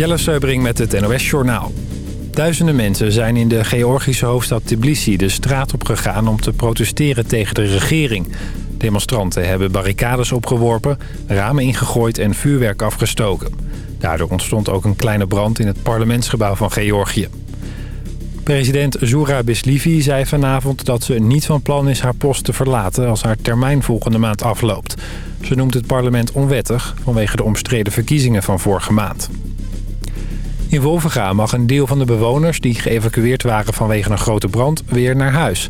Jelle Seubring met het NOS Journaal. Duizenden mensen zijn in de Georgische hoofdstad Tbilisi de straat op gegaan om te protesteren tegen de regering. Demonstranten hebben barricades opgeworpen, ramen ingegooid en vuurwerk afgestoken. Daardoor ontstond ook een kleine brand in het parlementsgebouw van Georgië. President Zoura Bislivi zei vanavond dat ze niet van plan is haar post te verlaten als haar termijn volgende maand afloopt. Ze noemt het parlement onwettig vanwege de omstreden verkiezingen van vorige maand. In Wolvenga mag een deel van de bewoners die geëvacueerd waren vanwege een grote brand weer naar huis.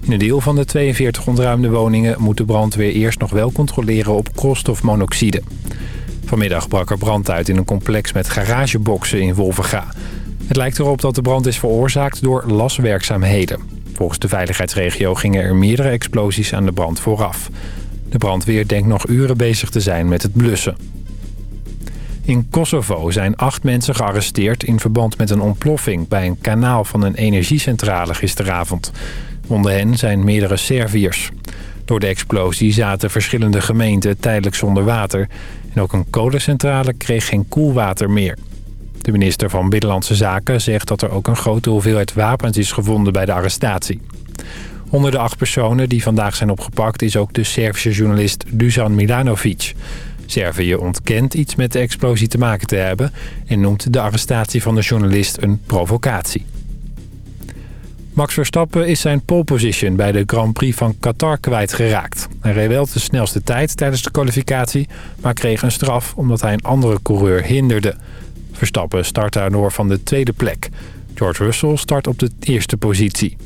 In een deel van de 42 ontruimde woningen moet de brandweer eerst nog wel controleren op koolstofmonoxide. Vanmiddag brak er brand uit in een complex met garageboxen in Wolvenga. Het lijkt erop dat de brand is veroorzaakt door laswerkzaamheden. Volgens de veiligheidsregio gingen er meerdere explosies aan de brand vooraf. De brandweer denkt nog uren bezig te zijn met het blussen. In Kosovo zijn acht mensen gearresteerd in verband met een ontploffing... bij een kanaal van een energiecentrale gisteravond. Onder hen zijn meerdere Serviërs. Door de explosie zaten verschillende gemeenten tijdelijk zonder water... en ook een kolencentrale kreeg geen koelwater meer. De minister van Binnenlandse Zaken zegt dat er ook een grote hoeveelheid wapens is gevonden bij de arrestatie. Onder de acht personen die vandaag zijn opgepakt is ook de Servische journalist Dusan Milanovic. Servië ontkent iets met de explosie te maken te hebben... en noemt de arrestatie van de journalist een provocatie. Max Verstappen is zijn pole position bij de Grand Prix van Qatar kwijtgeraakt. Hij reed wel de snelste tijd tijdens de kwalificatie... maar kreeg een straf omdat hij een andere coureur hinderde. Verstappen start daardoor van de tweede plek. George Russell start op de eerste positie.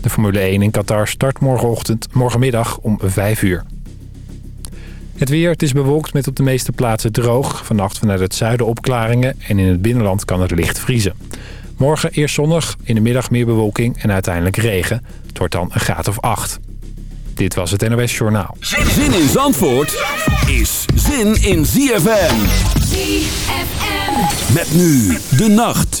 De Formule 1 in Qatar start morgenochtend, morgenmiddag om 5 uur. Het weer, het is bewolkt met op de meeste plaatsen droog. Vannacht vanuit het zuiden opklaringen en in het binnenland kan het licht vriezen. Morgen eerst zonnig, in de middag meer bewolking en uiteindelijk regen. Het wordt dan een graad of 8. Dit was het NOS Journaal. Zin in Zandvoort is zin in ZFM. ZFM. Met nu de nacht.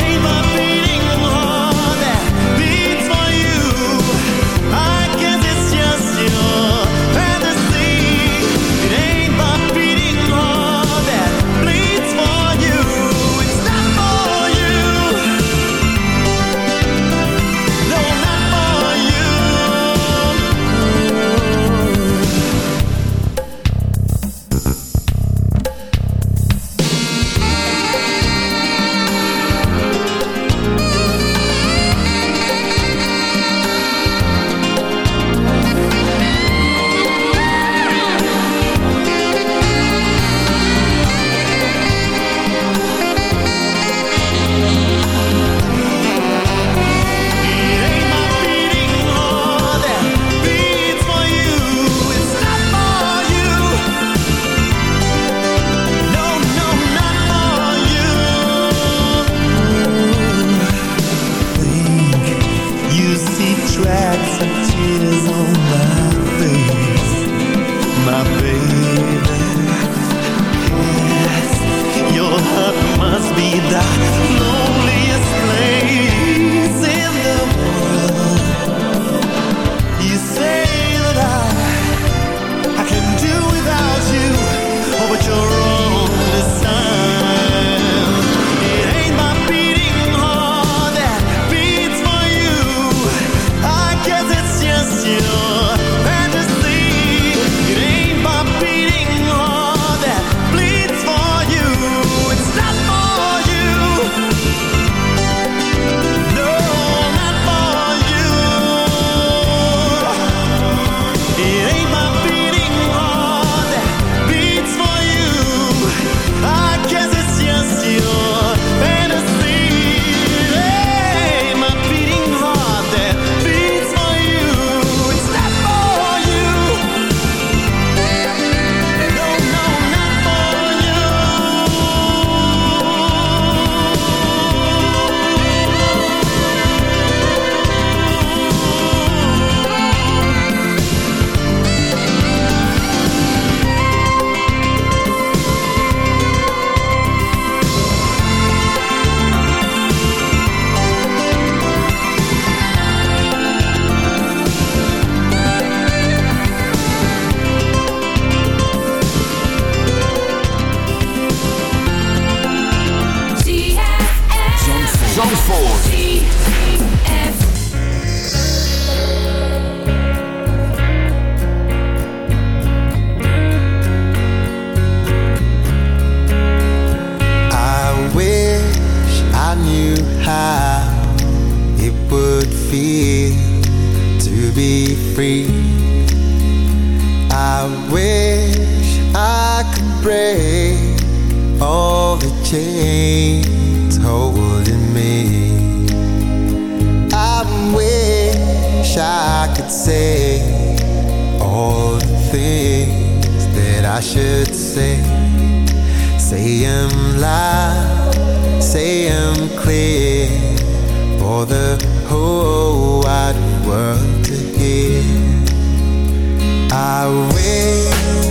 Should say. Say 'em loud, say 'em clear for the whole wide world to hear. I wish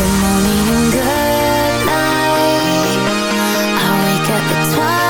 good morning and good night. I wake up at twilight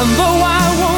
And though I won't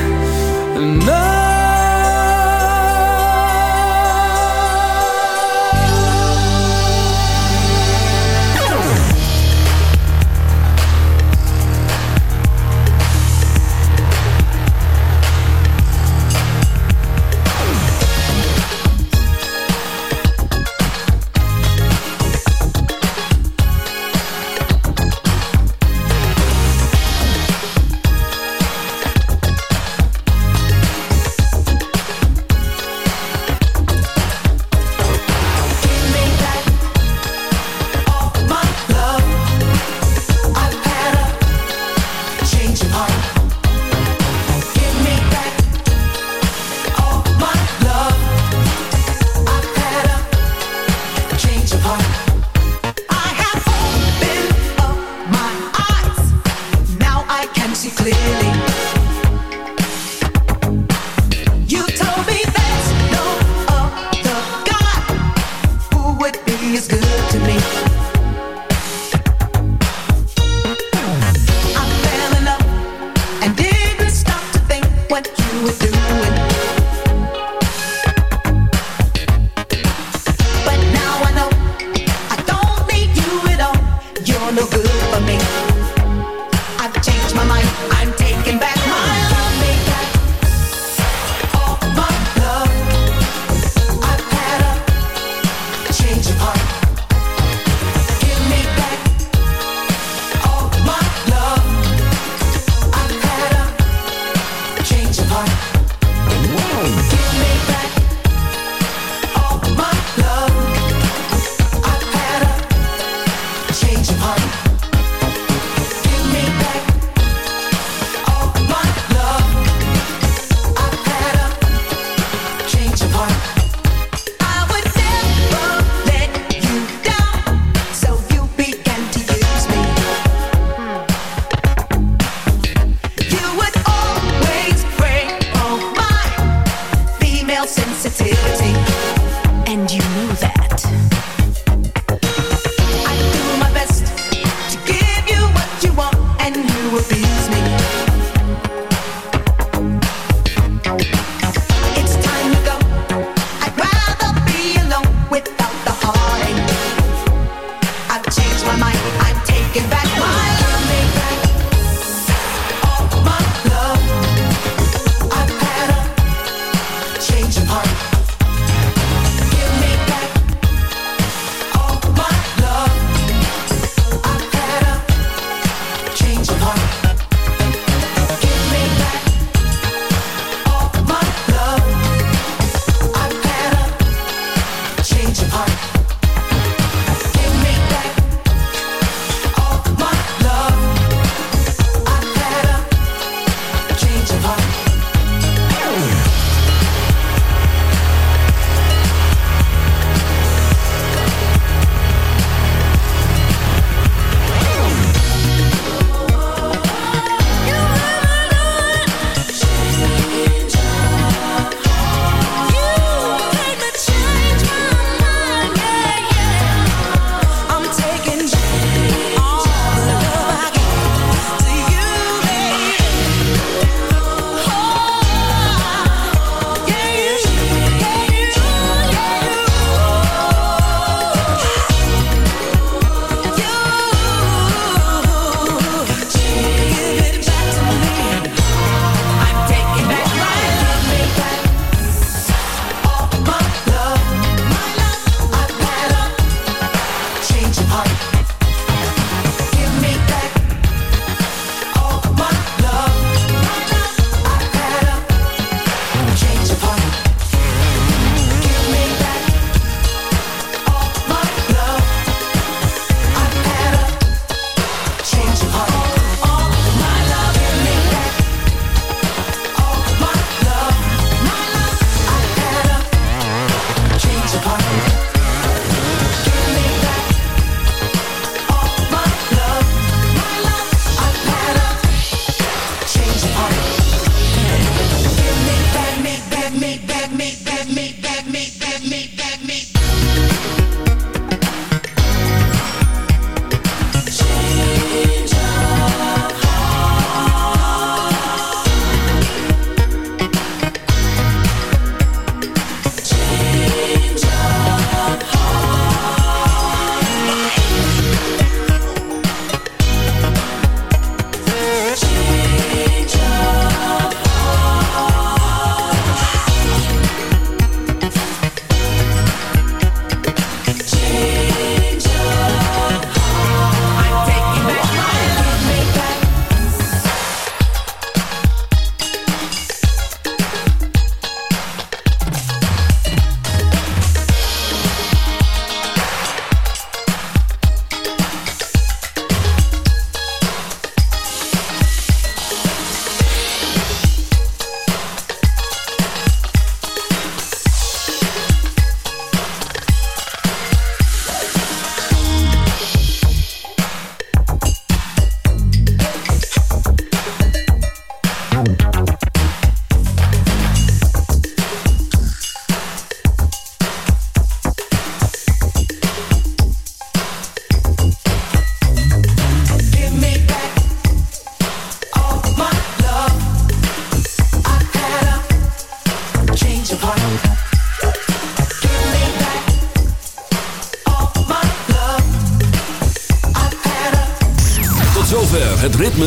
get me.